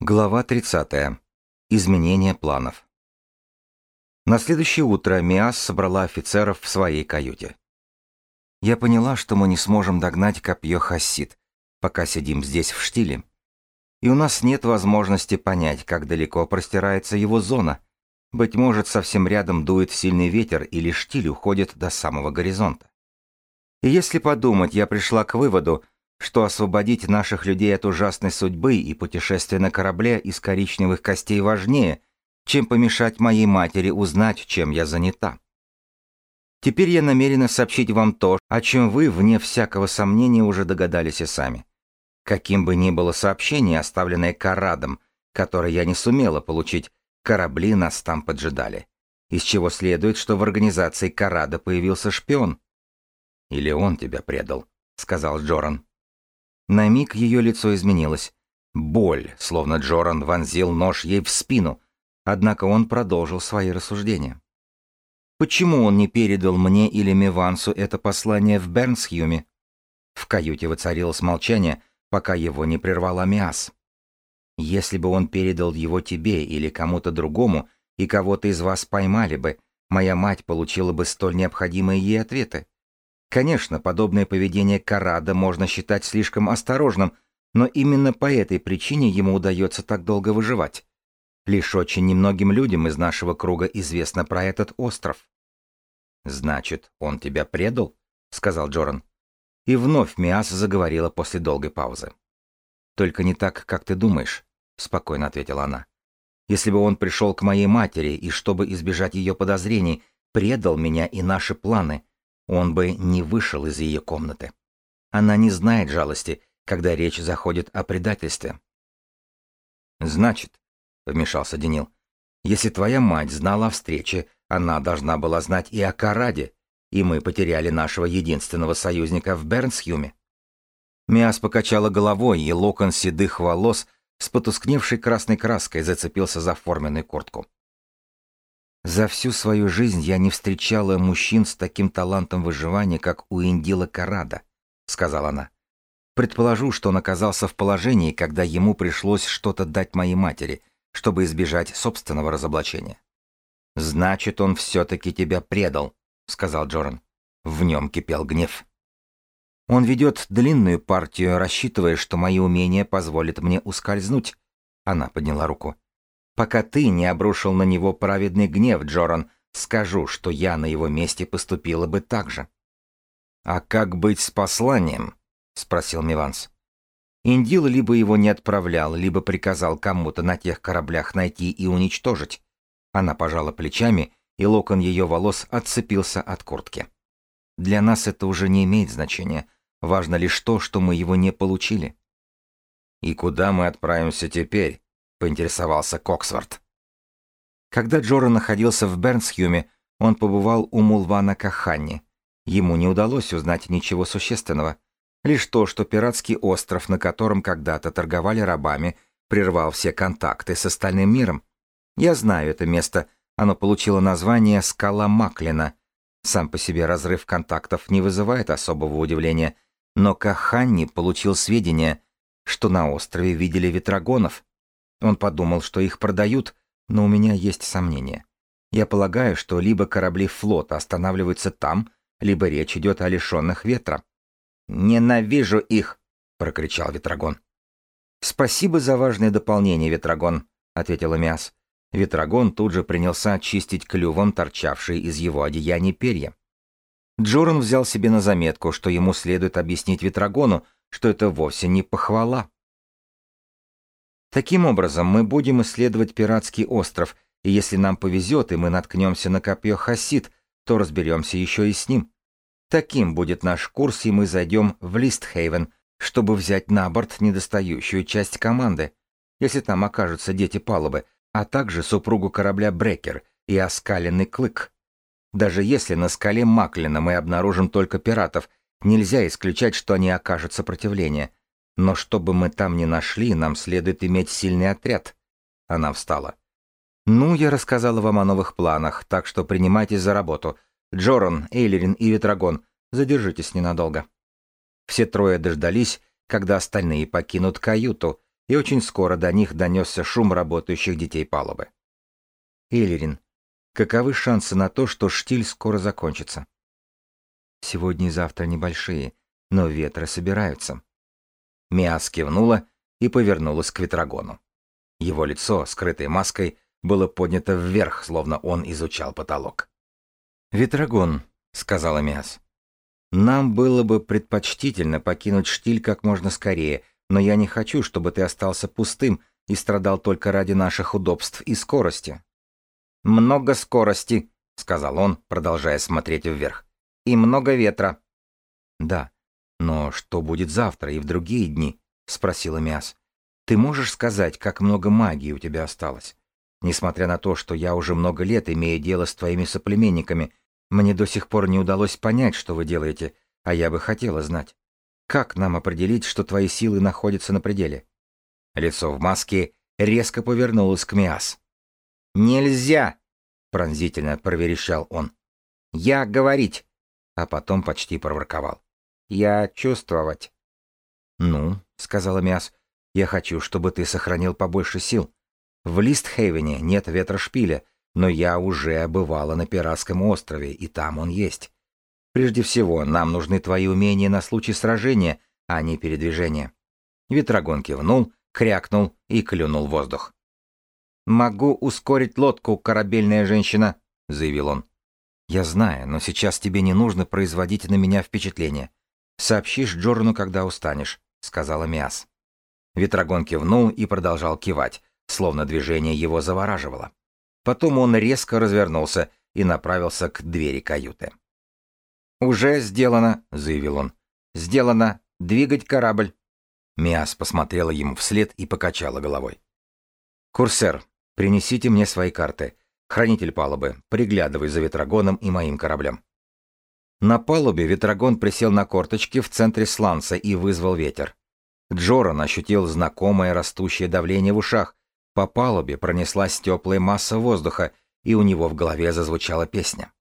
Глава 30. Изменение планов. На следующее утро Миас собрала офицеров в своей каюте. Я поняла, что мы не сможем догнать копье Хассид, пока сидим здесь в штиле. И у нас нет возможности понять, как далеко простирается его зона. Быть может, совсем рядом дует сильный ветер или штиль уходит до самого горизонта. И если подумать, я пришла к выводу, что освободить наших людей от ужасной судьбы и путешествия на корабле из коричневых костей важнее, чем помешать моей матери узнать, чем я занята. Теперь я намерена сообщить вам то, о чем вы, вне всякого сомнения, уже догадались и сами. Каким бы ни было сообщение, оставленное Карадом, которое я не сумела получить, корабли нас там поджидали. Из чего следует, что в организации Карада появился шпион. «Или он тебя предал», — сказал Джоран. На миг ее лицо изменилось. Боль, словно Джоран вонзил нож ей в спину, однако он продолжил свои рассуждения. Почему он не передал мне или Мивансу это послание в Бернсхюме? В каюте воцарилось молчание, пока его не прервал Амиас. Если бы он передал его тебе или кому-то другому, и кого-то из вас поймали бы, моя мать получила бы столь необходимые ей ответы. Конечно, подобное поведение Карада можно считать слишком осторожным, но именно по этой причине ему удается так долго выживать. Лишь очень немногим людям из нашего круга известно про этот остров. «Значит, он тебя предал?» — сказал Джоран. И вновь Миас заговорила после долгой паузы. «Только не так, как ты думаешь», — спокойно ответила она. «Если бы он пришел к моей матери и, чтобы избежать ее подозрений, предал меня и наши планы, он бы не вышел из ее комнаты. Она не знает жалости, когда речь заходит о предательстве. «Значит», — вмешался Денил, — «если твоя мать знала о встрече, она должна была знать и о Караде, и мы потеряли нашего единственного союзника в Бернсхюме». Миас покачала головой, и локон седых волос с потускневшей красной краской зацепился за форменную куртку. За всю свою жизнь я не встречала мужчин с таким талантом выживания, как у Индила Карада, сказала она. Предположу, что он оказался в положении, когда ему пришлось что-то дать моей матери, чтобы избежать собственного разоблачения. Значит, он все-таки тебя предал, сказал Джоран. В нем кипел гнев. Он ведет длинную партию, рассчитывая, что мои умения позволят мне ускользнуть. Она подняла руку. Пока ты не обрушил на него праведный гнев, Джоран, скажу, что я на его месте поступила бы так же. «А как быть с посланием?» — спросил Миванс. Индил либо его не отправлял, либо приказал кому-то на тех кораблях найти и уничтожить. Она пожала плечами, и локон ее волос отцепился от куртки. Для нас это уже не имеет значения. Важно лишь то, что мы его не получили. «И куда мы отправимся теперь?» — поинтересовался Коксворт. Когда Джора находился в Бернсхюме, он побывал у Мулвана Каханни. Ему не удалось узнать ничего существенного. Лишь то, что пиратский остров, на котором когда-то торговали рабами, прервал все контакты с остальным миром. Я знаю это место, оно получило название «Скала Маклина». Сам по себе разрыв контактов не вызывает особого удивления, но Каханни получил сведения, что на острове видели ветрогонов, он подумал, что их продают, но у меня есть сомнения. Я полагаю, что либо корабли флота останавливаются там, либо речь идет о лишенных ветра. «Ненавижу их!» — прокричал Ветрогон. «Спасибо за важное дополнение, Ветрогон», — ответила Миас. Ветрогон тут же принялся чистить клювом торчавшие из его одеяния перья. Джоран взял себе на заметку, что ему следует объяснить Ветрогону, что это вовсе не похвала. Таким образом, мы будем исследовать пиратский остров, и если нам повезет, и мы наткнемся на копье Хасид, то разберемся еще и с ним. Таким будет наш курс, и мы зайдем в Листхейвен, чтобы взять на борт недостающую часть команды, если там окажутся дети палубы, а также супругу корабля Брекер и оскаленный клык. Даже если на скале Маклина мы обнаружим только пиратов, нельзя исключать, что они окажут сопротивление — но чтобы мы там не нашли, нам следует иметь сильный отряд. Она встала. Ну, я рассказала вам о новых планах, так что принимайтесь за работу. Джоран, Эйлерин и Ветрогон, задержитесь ненадолго. Все трое дождались, когда остальные покинут каюту, и очень скоро до них донесся шум работающих детей палубы. Эллирин, каковы шансы на то, что штиль скоро закончится? Сегодня и завтра небольшие, но ветры собираются. Миас кивнула и повернулась к Ветрогону. Его лицо, скрытое маской, было поднято вверх, словно он изучал потолок. «Ветрогон», — сказала Миас, — «нам было бы предпочтительно покинуть штиль как можно скорее, но я не хочу, чтобы ты остался пустым и страдал только ради наших удобств и скорости». «Много скорости», — сказал он, продолжая смотреть вверх. «И много ветра». «Да, но что будет завтра и в другие дни?» — спросила Миас. «Ты можешь сказать, как много магии у тебя осталось? Несмотря на то, что я уже много лет имею дело с твоими соплеменниками, мне до сих пор не удалось понять, что вы делаете, а я бы хотела знать. Как нам определить, что твои силы находятся на пределе?» Лицо в маске резко повернулось к Миас. «Нельзя!» — пронзительно проверещал он. «Я говорить!» А потом почти проворковал. «Я чувствовать». «Ну», — сказала Миас, — «я хочу, чтобы ты сохранил побольше сил. В Листхейвене нет ветрошпиля, но я уже бывала на Пиратском острове, и там он есть. Прежде всего, нам нужны твои умения на случай сражения, а не передвижения». Ветрогон кивнул, крякнул и клюнул воздух. «Могу ускорить лодку, корабельная женщина», — заявил он. «Я знаю, но сейчас тебе не нужно производить на меня впечатление. Сообщишь Джорану, когда устанешь», — сказала Миас. Ветрогон кивнул и продолжал кивать, словно движение его завораживало. Потом он резко развернулся и направился к двери каюты. «Уже сделано», — заявил он. «Сделано. Двигать корабль». Миас посмотрела ему вслед и покачала головой. «Курсер, принесите мне свои карты. Хранитель палубы, приглядывай за ветрогоном и моим кораблем». На палубе ветрогон присел на корточки в центре сланца и вызвал ветер. Джоран ощутил знакомое растущее давление в ушах. По палубе пронеслась теплая масса воздуха, и у него в голове зазвучала песня.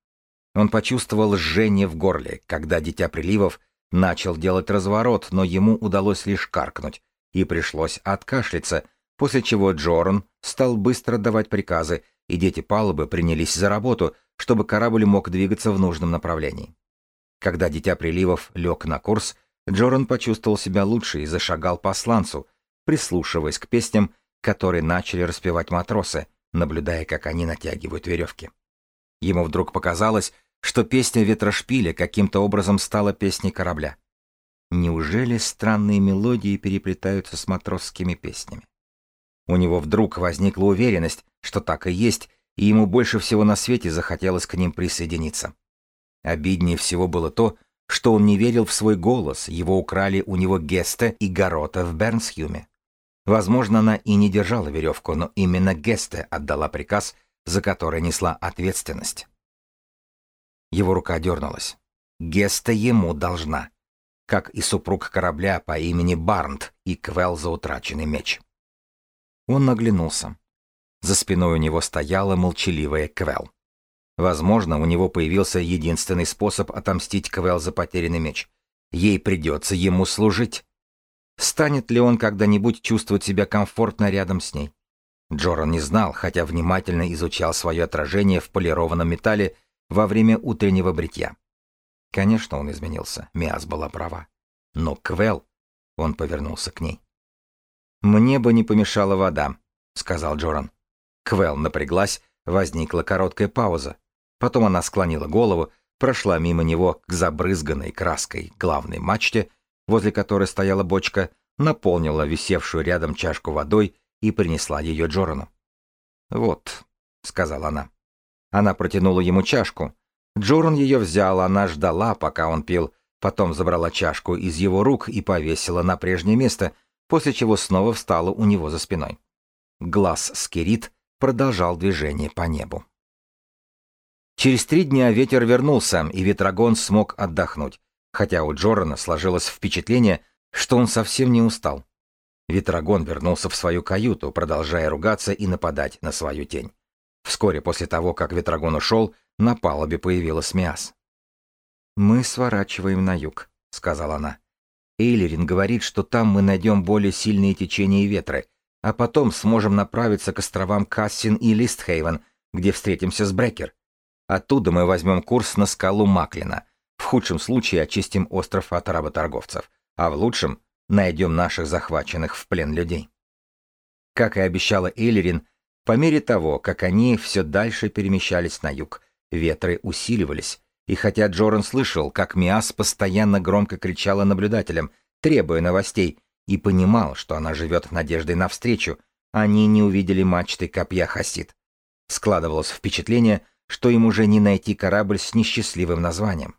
Он почувствовал жжение в горле, когда Дитя Приливов начал делать разворот, но ему удалось лишь каркнуть, и пришлось откашляться, после чего Джоран стал быстро давать приказы, и дети палубы принялись за работу, чтобы корабль мог двигаться в нужном направлении. Когда Дитя Приливов лег на курс, Джоран почувствовал себя лучше и зашагал по сланцу, прислушиваясь к песням, которые начали распевать матросы, наблюдая, как они натягивают веревки. Ему вдруг показалось, что песня ветрошпиля каким-то образом стала песней корабля. Неужели странные мелодии переплетаются с матросскими песнями? У него вдруг возникла уверенность, что так и есть, и ему больше всего на свете захотелось к ним присоединиться. Обиднее всего было то, что он не верил в свой голос, его украли у него Геста и Горота в Бернсхюме. Возможно, она и не держала веревку, но именно Гесте отдала приказ, за который несла ответственность. Его рука дернулась. Геста ему должна, как и супруг корабля по имени Барнт и Квел за утраченный меч. Он наглянулся. За спиной у него стояла молчаливая Квел. Возможно, у него появился единственный способ отомстить Квел за потерянный меч. Ей придется ему служить. Станет ли он когда-нибудь чувствовать себя комфортно рядом с ней? Джоран не знал, хотя внимательно изучал свое отражение в полированном металле во время утреннего бритья. Конечно, он изменился, Миас была права. Но Квел... Он повернулся к ней. «Мне бы не помешала вода», — сказал Джоран. Квел напряглась, возникла короткая пауза. Потом она склонила голову, прошла мимо него к забрызганной краской главной мачте, возле которой стояла бочка, наполнила висевшую рядом чашку водой и принесла ее Джорану. «Вот», — сказала она. Она протянула ему чашку. Джоран ее взял, она ждала, пока он пил, потом забрала чашку из его рук и повесила на прежнее место, после чего снова встала у него за спиной. Глаз Скирит продолжал движение по небу. Через три дня ветер вернулся, и ветрогон смог отдохнуть, хотя у Джорана сложилось впечатление, что он совсем не устал. Ветрогон вернулся в свою каюту, продолжая ругаться и нападать на свою тень. Вскоре после того, как Ветрогон ушел, на палубе появилась Миас. «Мы сворачиваем на юг», — сказала она. Эйлерин говорит, что там мы найдем более сильные течения и ветры, а потом сможем направиться к островам Кассин и Листхейвен, где встретимся с Брекер. Оттуда мы возьмем курс на скалу Маклина. В худшем случае очистим остров от работорговцев, а в лучшем найдем наших захваченных в плен людей. Как и обещала Эйлерин, по мере того, как они все дальше перемещались на юг, ветры усиливались, и хотя Джоран слышал, как Миас постоянно громко кричала наблюдателям, требуя новостей, и понимал, что она живет надеждой навстречу, они не увидели мачты копья Хасид. Складывалось впечатление, что им уже не найти корабль с несчастливым названием.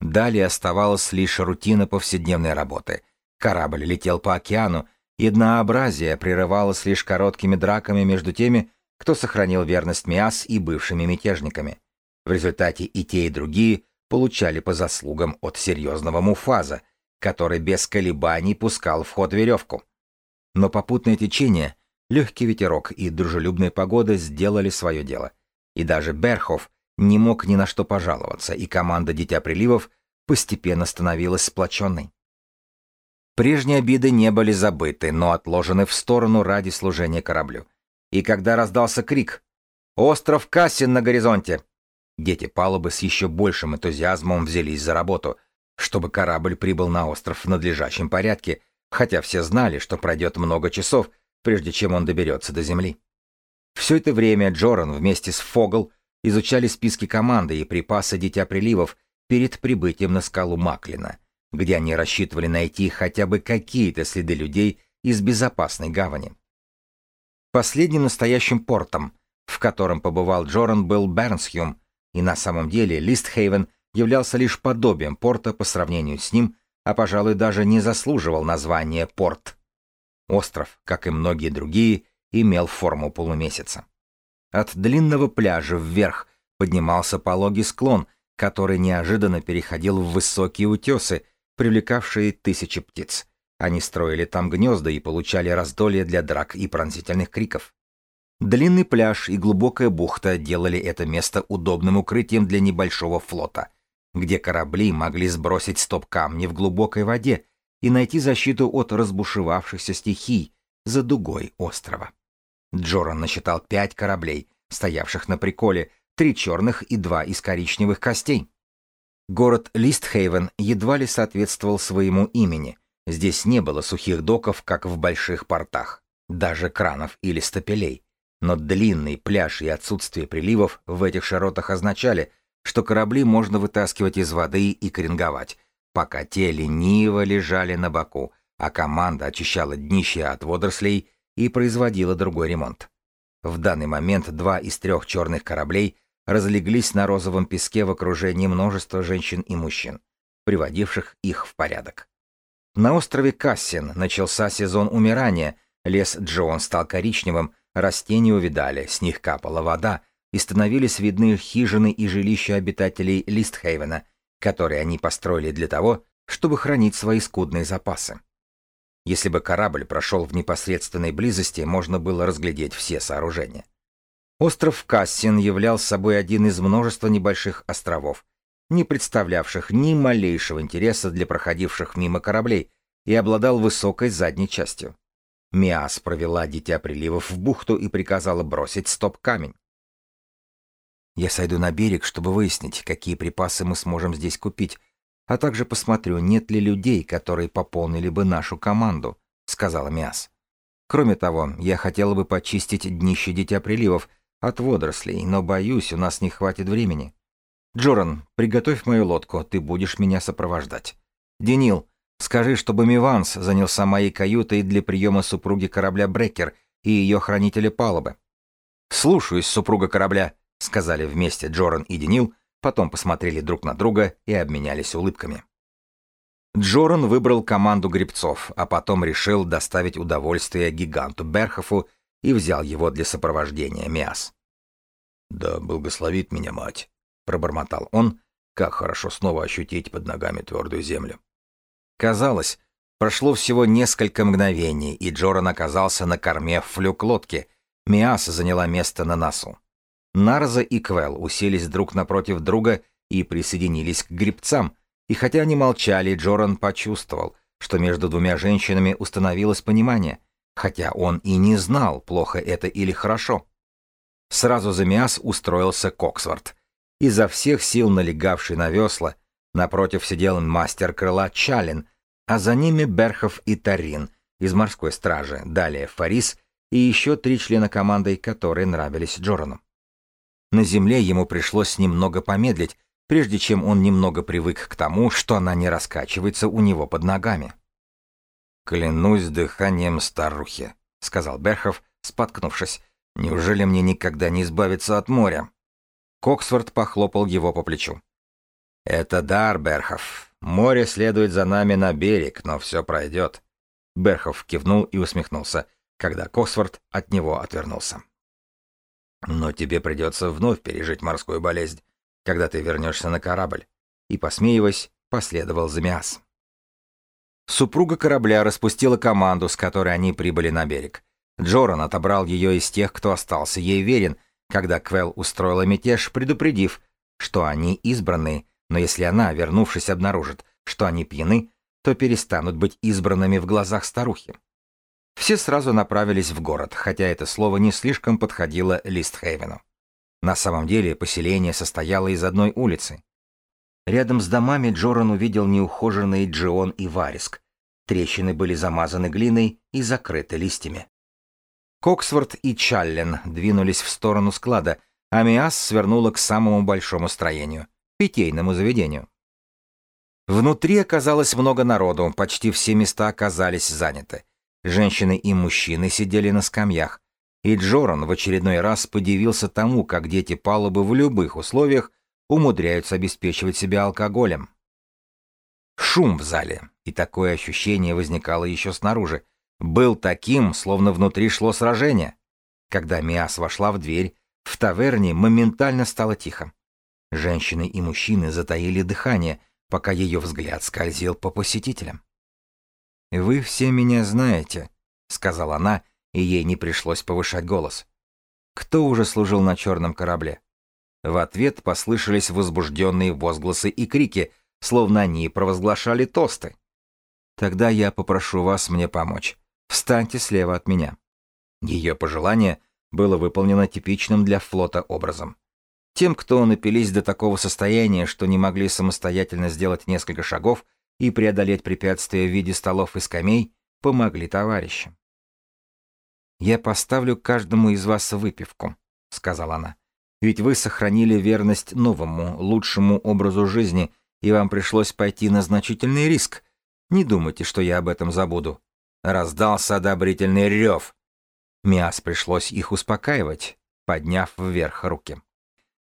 Далее оставалась лишь рутина повседневной работы. Корабль летел по океану, и однообразие прерывалось лишь короткими драками между теми, кто сохранил верность Миас и бывшими мятежниками. В результате и те, и другие получали по заслугам от серьезного муфаза, который без колебаний пускал в ход веревку. Но попутное течение, легкий ветерок и дружелюбная погода сделали свое дело. И даже Берхов не мог ни на что пожаловаться, и команда «Дитя приливов» постепенно становилась сплоченной. Прежние обиды не были забыты, но отложены в сторону ради служения кораблю. И когда раздался крик «Остров Кассин на горизонте!», дети палубы с еще большим энтузиазмом взялись за работу — чтобы корабль прибыл на остров в надлежащем порядке, хотя все знали, что пройдет много часов, прежде чем он доберется до земли. Все это время Джоран вместе с Фогл изучали списки команды и припасы Дитя Приливов перед прибытием на скалу Маклина, где они рассчитывали найти хотя бы какие-то следы людей из безопасной гавани. Последним настоящим портом, в котором побывал Джоран, был Бернсхюм, и на самом деле Листхейвен — являлся лишь подобием порта по сравнению с ним, а, пожалуй, даже не заслуживал названия порт. Остров, как и многие другие, имел форму полумесяца. От длинного пляжа вверх поднимался пологий склон, который неожиданно переходил в высокие утесы, привлекавшие тысячи птиц. Они строили там гнезда и получали раздолье для драк и пронзительных криков. Длинный пляж и глубокая бухта делали это место удобным укрытием для небольшого флота — где корабли могли сбросить стоп-камни в глубокой воде и найти защиту от разбушевавшихся стихий за дугой острова. Джоран насчитал пять кораблей, стоявших на приколе, три черных и два из коричневых костей. Город Листхейвен едва ли соответствовал своему имени. Здесь не было сухих доков, как в больших портах, даже кранов или стапелей. Но длинный пляж и отсутствие приливов в этих широтах означали, что корабли можно вытаскивать из воды и кринговать, пока те лениво лежали на боку, а команда очищала днище от водорослей и производила другой ремонт. В данный момент два из трех черных кораблей разлеглись на розовом песке в окружении множества женщин и мужчин, приводивших их в порядок. На острове Кассин начался сезон умирания, лес Джон стал коричневым, растения увидали, с них капала вода, и становились видны хижины и жилища обитателей Листхейвена, которые они построили для того, чтобы хранить свои скудные запасы. Если бы корабль прошел в непосредственной близости, можно было разглядеть все сооружения. Остров Кассин являл собой один из множества небольших островов, не представлявших ни малейшего интереса для проходивших мимо кораблей и обладал высокой задней частью. Миас провела Дитя Приливов в бухту и приказала бросить стоп-камень. Я сойду на берег, чтобы выяснить, какие припасы мы сможем здесь купить, а также посмотрю, нет ли людей, которые пополнили бы нашу команду», — сказала Миас. «Кроме того, я хотела бы почистить днище Дитя Приливов от водорослей, но, боюсь, у нас не хватит времени. Джоран, приготовь мою лодку, ты будешь меня сопровождать. Денил, скажи, чтобы Миванс занялся моей каютой для приема супруги корабля Брекер и ее хранителя палубы». «Слушаюсь, супруга корабля», — сказали вместе Джоран и Денил, потом посмотрели друг на друга и обменялись улыбками. Джоран выбрал команду гребцов, а потом решил доставить удовольствие гиганту Берхофу и взял его для сопровождения Миас. «Да благословит меня мать», — пробормотал он, как хорошо снова ощутить под ногами твердую землю. Казалось, прошло всего несколько мгновений, и Джоран оказался на корме флюк лодки, Миас заняла место на носу. Нарза и Квел уселись друг напротив друга и присоединились к грибцам, И хотя они молчали, Джоран почувствовал, что между двумя женщинами установилось понимание, хотя он и не знал, плохо это или хорошо. Сразу за Миас устроился Коксворт, изо всех сил налегавший на весла, напротив сидел мастер крыла Чалин, а за ними Берхов и Тарин из морской стражи, далее Фарис и еще три члена команды, которые нравились Джорану. На земле ему пришлось немного помедлить, прежде чем он немного привык к тому, что она не раскачивается у него под ногами. «Клянусь дыханием старухи», — сказал Берхов, споткнувшись. «Неужели мне никогда не избавиться от моря?» Коксфорд похлопал его по плечу. «Это дар, Берхов. Море следует за нами на берег, но все пройдет». Берхов кивнул и усмехнулся, когда Коксфорд от него отвернулся. «Но тебе придется вновь пережить морскую болезнь, когда ты вернешься на корабль». И, посмеиваясь, последовал за Миас. Супруга корабля распустила команду, с которой они прибыли на берег. Джоран отобрал ее из тех, кто остался ей верен, когда Квел устроила мятеж, предупредив, что они избранные, но если она, вернувшись, обнаружит, что они пьяны, то перестанут быть избранными в глазах старухи. Все сразу направились в город, хотя это слово не слишком подходило Листхейвену. На самом деле поселение состояло из одной улицы. Рядом с домами Джоран увидел неухоженные Джион и Вариск. Трещины были замазаны глиной и закрыты листьями. Коксворт и Чаллен двинулись в сторону склада, а Миас свернула к самому большому строению — питейному заведению. Внутри оказалось много народу, почти все места оказались заняты. Женщины и мужчины сидели на скамьях, и Джоран в очередной раз подивился тому, как дети палубы в любых условиях умудряются обеспечивать себя алкоголем. Шум в зале, и такое ощущение возникало еще снаружи, был таким, словно внутри шло сражение. Когда Миас вошла в дверь, в таверне моментально стало тихо. Женщины и мужчины затаили дыхание, пока ее взгляд скользил по посетителям. «Вы все меня знаете», — сказала она, и ей не пришлось повышать голос. «Кто уже служил на черном корабле?» В ответ послышались возбужденные возгласы и крики, словно они провозглашали тосты. «Тогда я попрошу вас мне помочь. Встаньте слева от меня». Ее пожелание было выполнено типичным для флота образом. Тем, кто напились до такого состояния, что не могли самостоятельно сделать несколько шагов и преодолеть препятствия в виде столов и скамей, помогли товарищам. «Я поставлю каждому из вас выпивку», — сказала она. «Ведь вы сохранили верность новому, лучшему образу жизни, и вам пришлось пойти на значительный риск. Не думайте, что я об этом забуду. Раздался одобрительный рев. Миас пришлось их успокаивать, подняв вверх руки.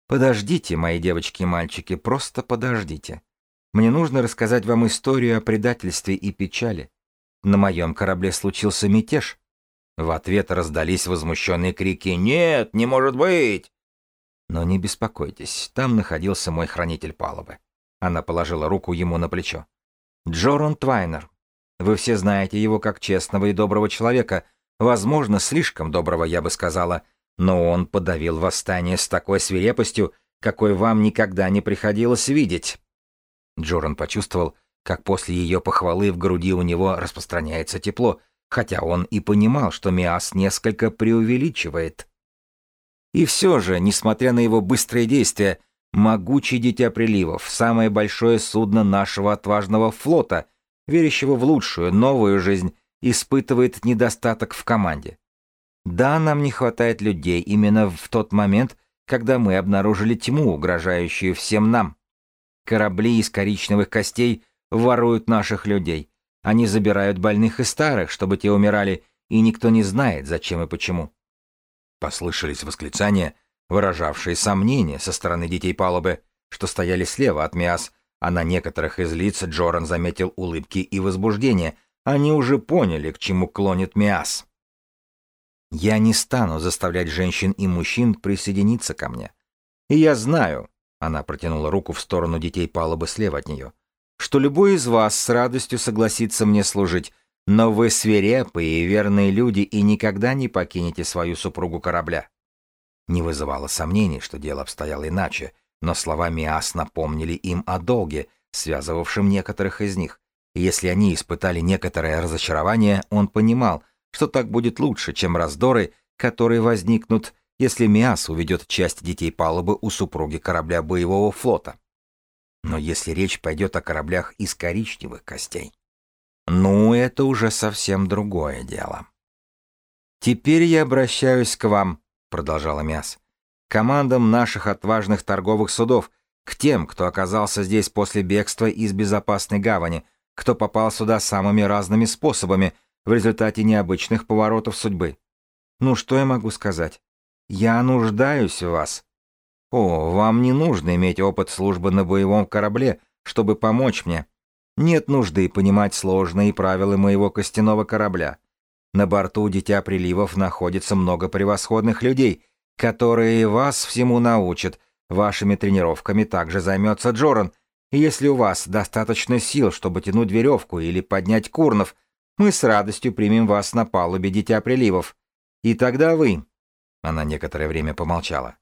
«Подождите, мои девочки и мальчики, просто подождите. Мне нужно рассказать вам историю о предательстве и печали. На моем корабле случился мятеж». В ответ раздались возмущенные крики «Нет, не может быть!» Но не беспокойтесь, там находился мой хранитель палубы. Она положила руку ему на плечо. Джоран Твайнер, вы все знаете его как честного и доброго человека, возможно, слишком доброго, я бы сказала, но он подавил восстание с такой свирепостью, какой вам никогда не приходилось видеть. Джоран почувствовал, как после ее похвалы в груди у него распространяется тепло, хотя он и понимал, что Миас несколько преувеличивает. И все же, несмотря на его быстрые действия, могучий Дитя Приливов, самое большое судно нашего отважного флота, верящего в лучшую, новую жизнь, испытывает недостаток в команде. Да, нам не хватает людей именно в тот момент, когда мы обнаружили тьму, угрожающую всем нам. Корабли из коричневых костей воруют наших людей. Они забирают больных и старых, чтобы те умирали, и никто не знает, зачем и почему. Послышались восклицания, выражавшие сомнения со стороны детей палубы, что стояли слева от Миас, а на некоторых из лиц Джоран заметил улыбки и возбуждение. Они уже поняли, к чему клонит Миас. «Я не стану заставлять женщин и мужчин присоединиться ко мне. И я знаю», — она протянула руку в сторону детей палубы слева от нее, «что любой из вас с радостью согласится мне служить, но вы свирепые и верные люди и никогда не покинете свою супругу корабля». Не вызывало сомнений, что дело обстояло иначе, но слова Миас напомнили им о долге, связывавшим некоторых из них. Если они испытали некоторое разочарование, он понимал, что так будет лучше, чем раздоры, которые возникнут, если Миас уведет часть детей палубы у супруги корабля боевого флота. Но если речь пойдет о кораблях из коричневых костей, ну, это уже совсем другое дело. «Теперь я обращаюсь к вам», — продолжала Миас, — «командам наших отважных торговых судов, к тем, кто оказался здесь после бегства из безопасной гавани, кто попал сюда самыми разными способами в результате необычных поворотов судьбы. Ну что я могу сказать? Я нуждаюсь в вас. О, вам не нужно иметь опыт службы на боевом корабле, чтобы помочь мне. Нет нужды понимать сложные правила моего костяного корабля. На борту Дитя Приливов находится много превосходных людей, которые вас всему научат. Вашими тренировками также займется Джоран, и если у вас достаточно сил, чтобы тянуть веревку или поднять курнов, мы с радостью примем вас на палубе Дитя Приливов. И тогда вы...» Она некоторое время помолчала.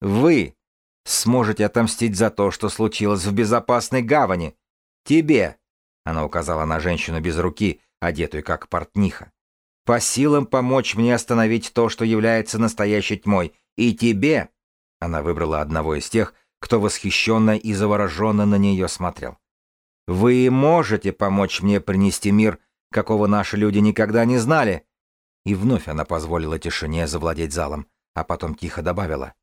«Вы сможете отомстить за то, что случилось в безопасной гавани. Тебе!» Она указала на женщину без руки, одетую как портниха. «По силам помочь мне остановить то, что является настоящей тьмой. И тебе...» Она выбрала одного из тех, кто восхищенно и завороженно на нее смотрел. «Вы можете помочь мне принести мир, какого наши люди никогда не знали?» И вновь она позволила тишине завладеть залом, а потом тихо добавила.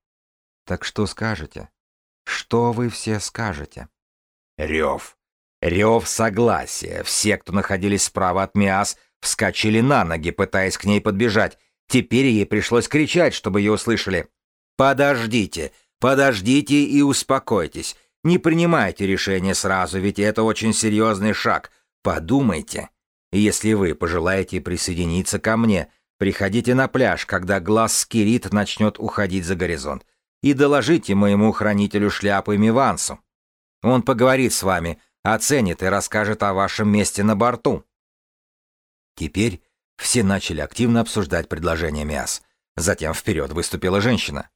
«Так что скажете? Что вы все скажете?» Рев. Рев согласия. Все, кто находились справа от Миас, вскочили на ноги, пытаясь к ней подбежать. Теперь ей пришлось кричать, чтобы ее услышали. «Подождите! Подождите и успокойтесь. Не принимайте решение сразу, ведь это очень серьезный шаг. Подумайте. Если вы пожелаете присоединиться ко мне, приходите на пляж, когда глаз Скирит начнет уходить за горизонт, и доложите моему хранителю шляпы Мивансу. Он поговорит с вами, оценит и расскажет о вашем месте на борту. Теперь все начали активно обсуждать предложение Миас. Затем вперед выступила женщина.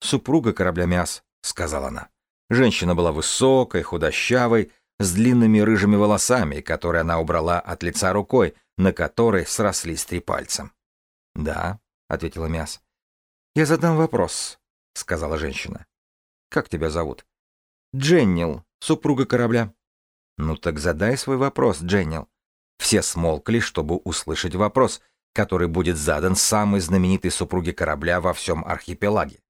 «Супруга корабля Мяс», — сказала она. Женщина была высокой, худощавой, с длинными рыжими волосами, которые она убрала от лица рукой, на которой срослись три пальца. «Да», — ответила Мяс. «Я задам вопрос», — сказала женщина. «Как тебя зовут?» «Дженнил, супруга корабля». «Ну так задай свой вопрос, Дженнил». Все смолкли, чтобы услышать вопрос, который будет задан самой знаменитой супруге корабля во всем архипелаге.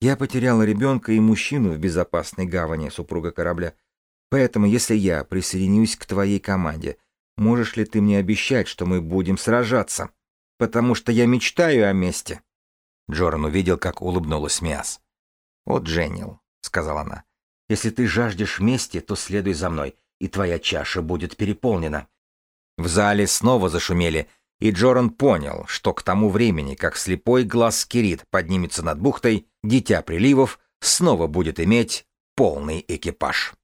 Я потеряла ребенка и мужчину в безопасной гавани, супруга корабля. Поэтому, если я присоединюсь к твоей команде, можешь ли ты мне обещать, что мы будем сражаться? Потому что я мечтаю о мести. Джоран увидел, как улыбнулась Миас. «О, Дженнил», — сказала она, — «если ты жаждешь мести, то следуй за мной, и твоя чаша будет переполнена». В зале снова зашумели, и Джоран понял, что к тому времени, как слепой глаз Кирит поднимется над бухтой, Дитя Приливов снова будет иметь полный экипаж.